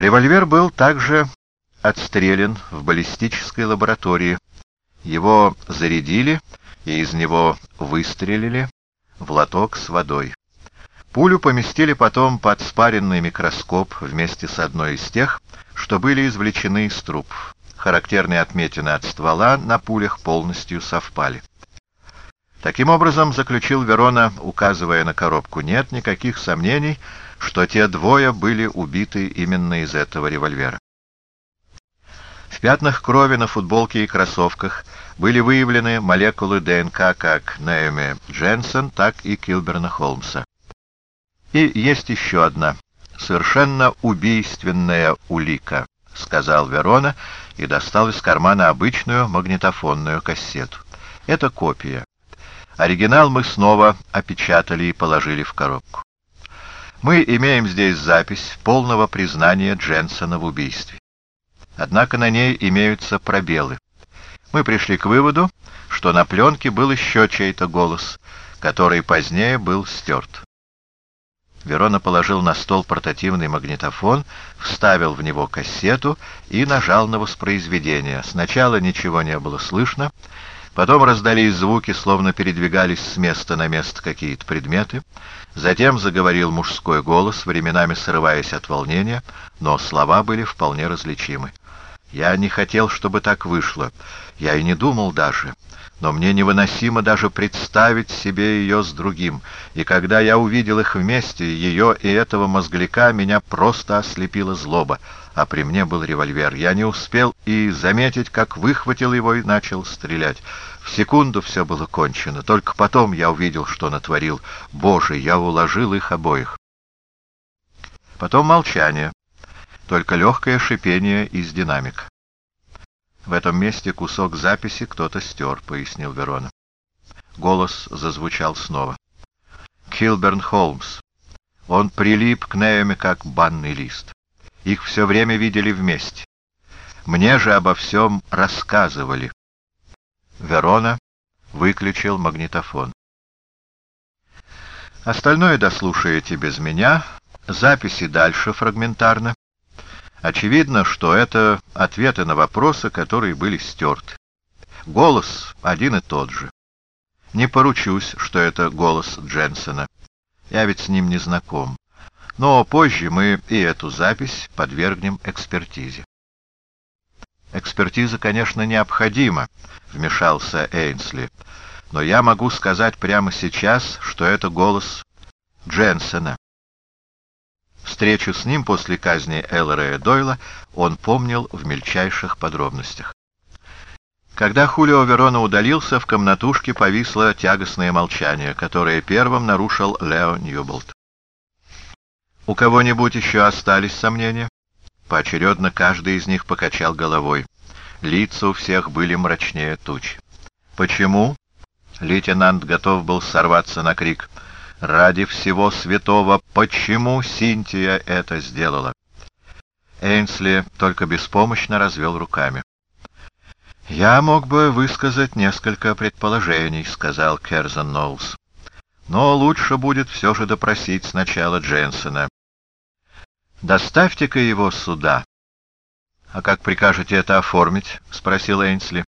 Револьвер был также отстрелен в баллистической лаборатории. Его зарядили и из него выстрелили в лоток с водой. Пулю поместили потом под спаренный микроскоп вместе с одной из тех, что были извлечены из трупов. Характерные отметины от ствола на пулях полностью совпали. Таким образом, заключил Верона, указывая на коробку, нет никаких сомнений, что те двое были убиты именно из этого револьвера. В пятнах крови на футболке и кроссовках были выявлены молекулы ДНК как Наэми Дженсен, так и Килберна Холмса. И есть еще одна, совершенно убийственная улика, сказал Верона и достал из кармана обычную магнитофонную кассету. Это копия. Оригинал мы снова опечатали и положили в коробку. Мы имеем здесь запись полного признания Дженсона в убийстве. Однако на ней имеются пробелы. Мы пришли к выводу, что на пленке был еще чей-то голос, который позднее был стерт. Верона положил на стол портативный магнитофон, вставил в него кассету и нажал на воспроизведение. Сначала ничего не было слышно, Потом раздались звуки, словно передвигались с места на место какие-то предметы. Затем заговорил мужской голос, временами срываясь от волнения, но слова были вполне различимы. «Я не хотел, чтобы так вышло. Я и не думал даже но мне невыносимо даже представить себе ее с другим, и когда я увидел их вместе, ее и этого мозгляка, меня просто ослепила злоба, а при мне был револьвер. Я не успел и заметить, как выхватил его и начал стрелять. В секунду все было кончено, только потом я увидел, что натворил. Боже, я уложил их обоих. Потом молчание, только легкое шипение из динамика. В этом месте кусок записи кто-то стер, — пояснил Верона. Голос зазвучал снова. Килберн Холмс. Он прилип к Неоме, как банный лист. Их все время видели вместе. Мне же обо всем рассказывали. Верона выключил магнитофон. Остальное дослушаете без меня. Записи дальше фрагментарно. Очевидно, что это ответы на вопросы, которые были стерты. Голос один и тот же. Не поручусь, что это голос Дженсона. Я ведь с ним не знаком. Но позже мы и эту запись подвергнем экспертизе. «Экспертиза, конечно, необходима», — вмешался Эйнсли. «Но я могу сказать прямо сейчас, что это голос Дженсона. Встречу с ним после казни Элрея Дойла он помнил в мельчайших подробностях. Когда Хулио Верона удалился, в комнатушке повисло тягостное молчание, которое первым нарушил Лео Ньюболт. «У кого-нибудь еще остались сомнения?» Поочередно каждый из них покачал головой. Лица у всех были мрачнее туч. «Почему?» Лейтенант готов был сорваться на крик — Ради всего святого, почему Синтия это сделала? Эйнсли только беспомощно развел руками. «Я мог бы высказать несколько предположений», — сказал Керзен Ноулс. «Но лучше будет все же допросить сначала Дженсона. Доставьте-ка его сюда». «А как прикажете это оформить?» — спросил Эйнсли.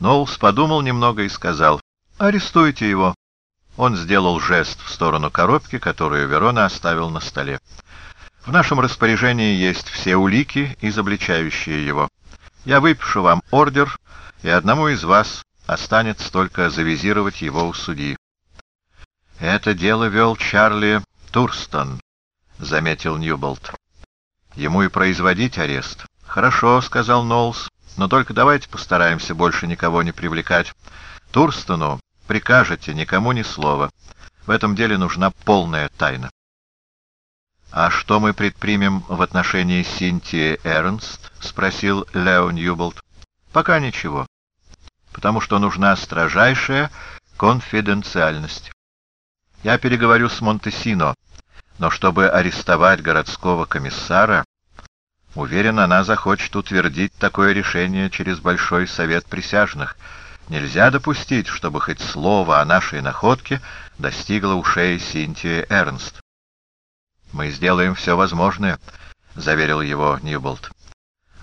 Ноулс подумал немного и сказал. «Арестуйте его». Он сделал жест в сторону коробки, которую Верона оставил на столе. «В нашем распоряжении есть все улики, изобличающие его. Я выпишу вам ордер, и одному из вас останется только завизировать его у судьи». «Это дело вел Чарли Турстон», — заметил Ньюболт. «Ему и производить арест». «Хорошо», — сказал Нолс, — «но только давайте постараемся больше никого не привлекать. Турстону Прикажете, никому ни слова. В этом деле нужна полная тайна. «А что мы предпримем в отношении Синтии Эрнст?» — спросил Лео Ньюболт. «Пока ничего, потому что нужна строжайшая конфиденциальность. Я переговорю с Монтесино, но чтобы арестовать городского комиссара, уверен, она захочет утвердить такое решение через Большой Совет Присяжных — Нельзя допустить, чтобы хоть слово о нашей находке достигло ушей Синтии Эрнст. Мы сделаем все возможное. заверил его Ньюболт.